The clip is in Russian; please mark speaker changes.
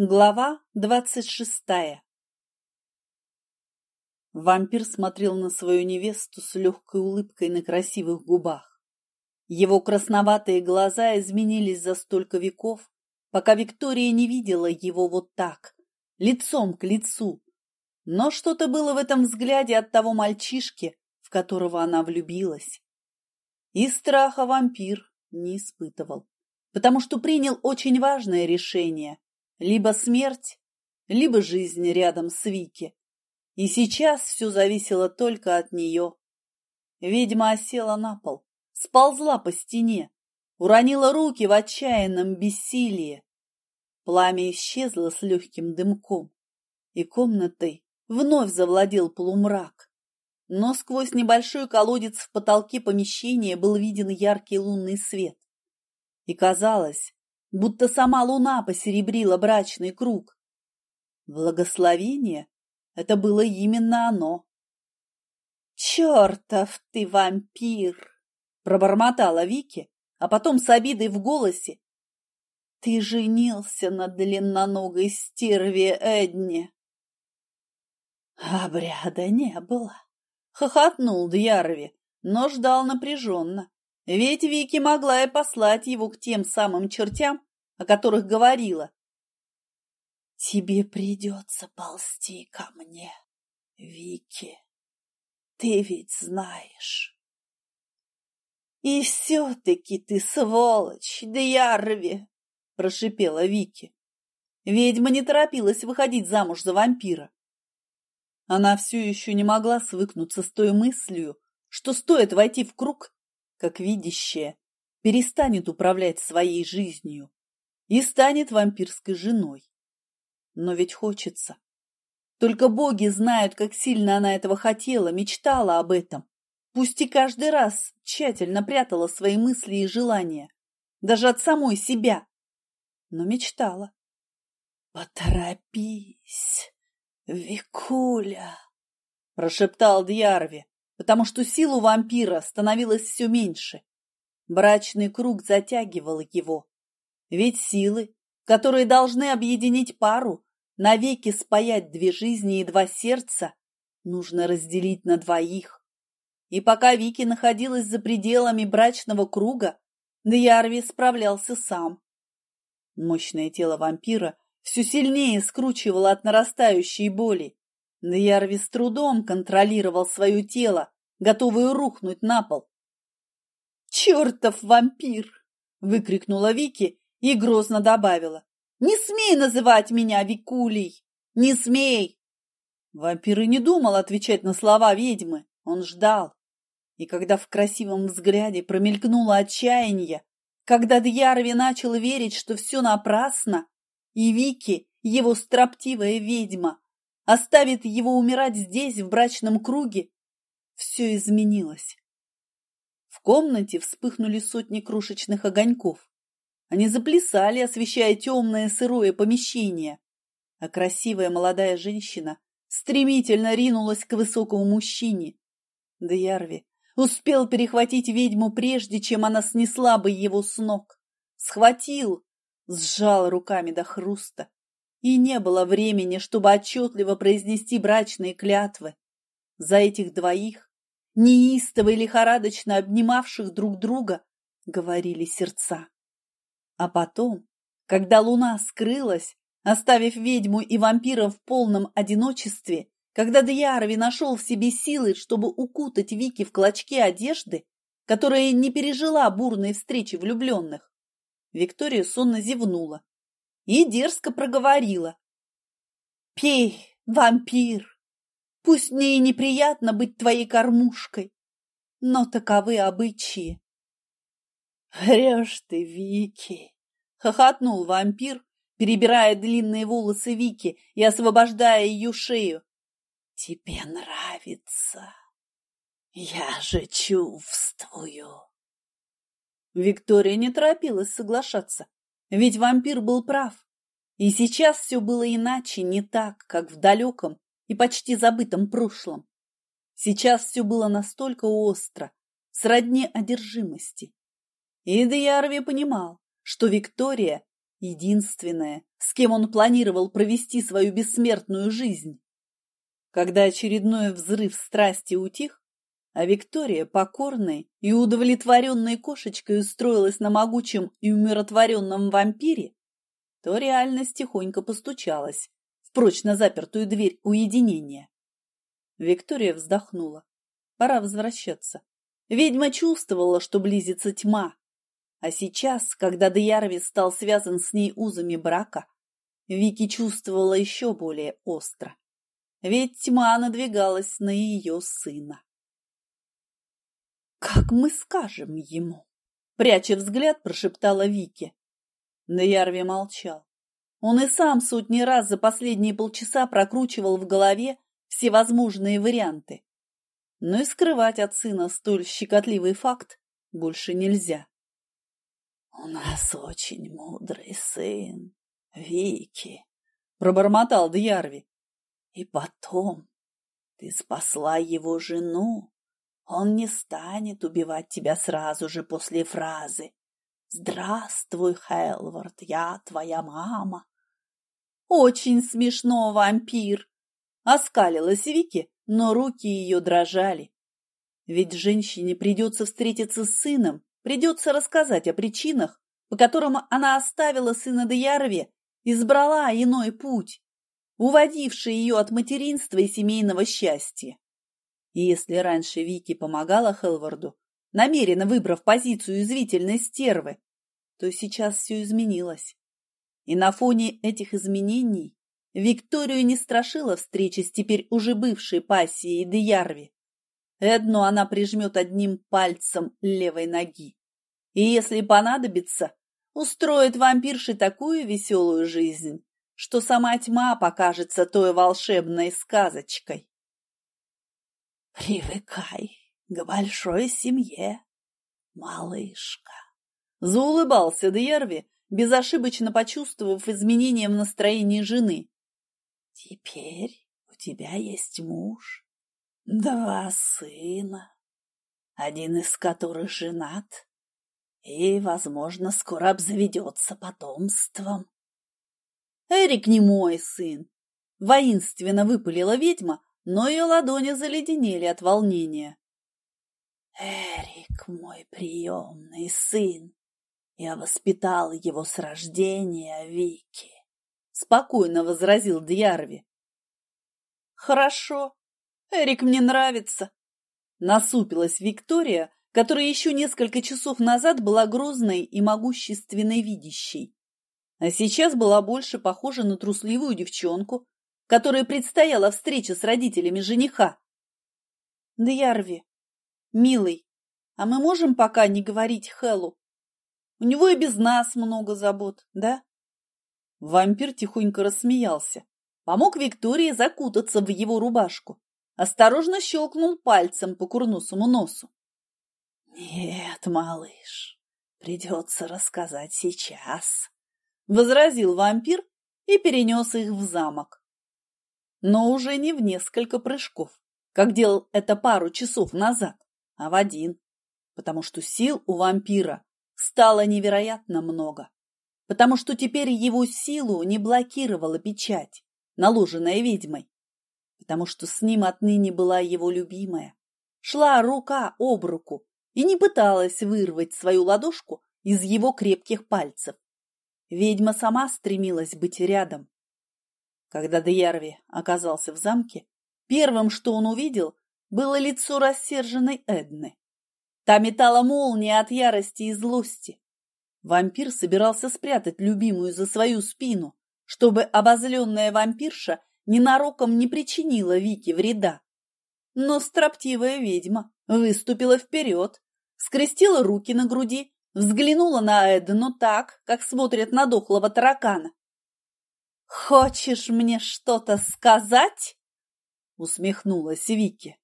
Speaker 1: Глава двадцать шестая Вампир смотрел на свою невесту с легкой улыбкой на красивых губах. Его красноватые глаза изменились за столько веков, пока Виктория не видела его вот так, лицом к лицу. Но что-то было в этом взгляде от того мальчишки, в которого она влюбилась. И страха вампир не испытывал, потому что принял очень важное решение – либо смерть, либо жизнь рядом с Вики. И сейчас все зависело только от нее. Ведьма осела на пол, сползла по стене, уронила руки в отчаянном бессилии. Пламя исчезло с легким дымком, и комнатой вновь завладел полумрак. Но сквозь небольшой колодец в потолке помещения был виден яркий лунный свет. И казалось, будто сама луна посеребрила брачный круг. Благословение — это было именно оно. «Чертов ты вампир!» — пробормотала Вики, а потом с обидой в голосе. «Ты женился на длинноногой стерве Эдне!» Обряда не было. Хохотнул Дьярви, но ждал напряженно. Ведь Вики могла и послать его к тем самым чертям, о которых говорила. Тебе придется ползти ко мне, Вики. Ты ведь знаешь. И все-таки ты сволочь, Дьярви, прошипела Вики. Ведьма не торопилась выходить замуж за вампира. Она все еще не могла свыкнуться с той мыслью, что стоит войти в круг, как видящая, перестанет управлять своей жизнью и станет вампирской женой. Но ведь хочется. Только боги знают, как сильно она этого хотела, мечтала об этом. Пусть и каждый раз тщательно прятала свои мысли и желания, даже от самой себя, но мечтала. «Поторопись, Викуля!» – прошептал Дьярви потому что силу вампира становилось все меньше. Брачный круг затягивал его. Ведь силы, которые должны объединить пару, навеки спаять две жизни и два сердца, нужно разделить на двоих. И пока Вики находилась за пределами брачного круга, Дьярви справлялся сам. Мощное тело вампира все сильнее скручивало от нарастающей боли. Дьярви с трудом контролировал свое тело, готовый рухнуть на пол. «Чертов вампир!» — выкрикнула Вики и грозно добавила. «Не смей называть меня Викулей! Не смей!» Вампир и не думал отвечать на слова ведьмы. Он ждал. И когда в красивом взгляде промелькнуло отчаяние, когда Дьярви начал верить, что все напрасно, и Вики, его строптивая ведьма, оставит его умирать здесь, в брачном круге, все изменилось. В комнате вспыхнули сотни крошечных огоньков. Они заплясали, освещая темное сырое помещение, а красивая молодая женщина стремительно ринулась к высокому мужчине. Дьярви успел перехватить ведьму прежде, чем она снесла бы его с ног. Схватил, сжал руками до хруста и не было времени, чтобы отчетливо произнести брачные клятвы. За этих двоих, неистово и лихорадочно обнимавших друг друга, говорили сердца. А потом, когда луна скрылась, оставив ведьму и вампира в полном одиночестве, когда Дьярови нашел в себе силы, чтобы укутать Вики в клочки одежды, которая не пережила бурной встречи влюбленных, Виктория сонно зевнула и дерзко проговорила. «Пей, вампир! Пусть мне и неприятно быть твоей кормушкой, но таковы обычаи». «Врешь ты, Вики!» — хохотнул вампир, перебирая длинные волосы Вики и освобождая ее шею. «Тебе нравится? Я же чувствую!» Виктория не торопилась соглашаться. Ведь вампир был прав. И сейчас все было иначе, не так, как в далеком и почти забытом прошлом. Сейчас все было настолько остро, сродни одержимости. И Дьярви понимал, что Виктория единственная, с кем он планировал провести свою бессмертную жизнь. Когда очередной взрыв страсти утих, а Виктория, покорной и удовлетворенной кошечкой, устроилась на могучем и умиротворенном вампире, то реальность тихонько постучалась в прочно запертую дверь уединения. Виктория вздохнула. Пора возвращаться. Ведьма чувствовала, что близится тьма. А сейчас, когда Деярви стал связан с ней узами брака, Вики чувствовала еще более остро. Ведь тьма надвигалась на ее сына. «Как мы скажем ему?» Пряча взгляд, прошептала Вики. Деярви молчал. Он и сам сотни раз за последние полчаса прокручивал в голове всевозможные варианты. Но и скрывать от сына столь щекотливый факт больше нельзя. «У нас очень мудрый сын, Вики», — пробормотал Дьярви. «И потом ты спасла его жену. Он не станет убивать тебя сразу же после фразы. «Здравствуй, Хелвард, я твоя мама». «Очень смешно, вампир!» Оскалилась Вики, но руки ее дрожали. Ведь женщине придется встретиться с сыном, придется рассказать о причинах, по которым она оставила сына Деярве, избрала иной путь, уводивший ее от материнства и семейного счастья. И если раньше Вики помогала Хелварду, намеренно выбрав позицию извительной стервы, то сейчас все изменилось. И на фоне этих изменений Викторию не страшила встреча с теперь уже бывшей пассией Деярви. Эдну она прижмет одним пальцем левой ноги. И если понадобится, устроит вампирше такую веселую жизнь, что сама тьма покажется той волшебной сказочкой. «Привыкай к большой семье, малышка!» Заулыбался Дьерви, безошибочно почувствовав изменения в настроении жены. «Теперь у тебя есть муж, два сына, один из которых женат и, возможно, скоро обзаведется потомством». «Эрик не мой сын!» — воинственно выпалила ведьма, но ее ладони заледенели от волнения. «Эрик мой приемный сын, я воспитал его с рождения, Вики, — спокойно возразил Дьярви. Хорошо, Эрик мне нравится. Насупилась Виктория, которая еще несколько часов назад была грозной и могущественной видящей, а сейчас была больше похожа на трусливую девчонку, которой предстояла встреча с родителями жениха. Дьярви, милый, а мы можем пока не говорить Хэллу? У него и без нас много забот, да? Вампир тихонько рассмеялся, помог Виктории закутаться в его рубашку, осторожно щелкнул пальцем по курносому носу. «Нет, малыш, придется рассказать сейчас», — возразил вампир и перенес их в замок. Но уже не в несколько прыжков, как делал это пару часов назад, а в один, потому что сил у вампира стало невероятно много, потому что теперь его силу не блокировала печать, наложенная ведьмой, потому что с ним отныне была его любимая, шла рука об руку и не пыталась вырвать свою ладошку из его крепких пальцев. Ведьма сама стремилась быть рядом. Когда Деярви оказался в замке, первым, что он увидел, было лицо рассерженной Эдны. Та метала молнии от ярости и злости. Вампир собирался спрятать любимую за свою спину, чтобы обозленная вампирша ненароком не причинила Вике вреда. Но строптивая ведьма выступила вперед, скрестила руки на груди, взглянула на Эдну так, как смотрят на дохлого таракана. «Хочешь мне что-то сказать?» — усмехнулась Вики.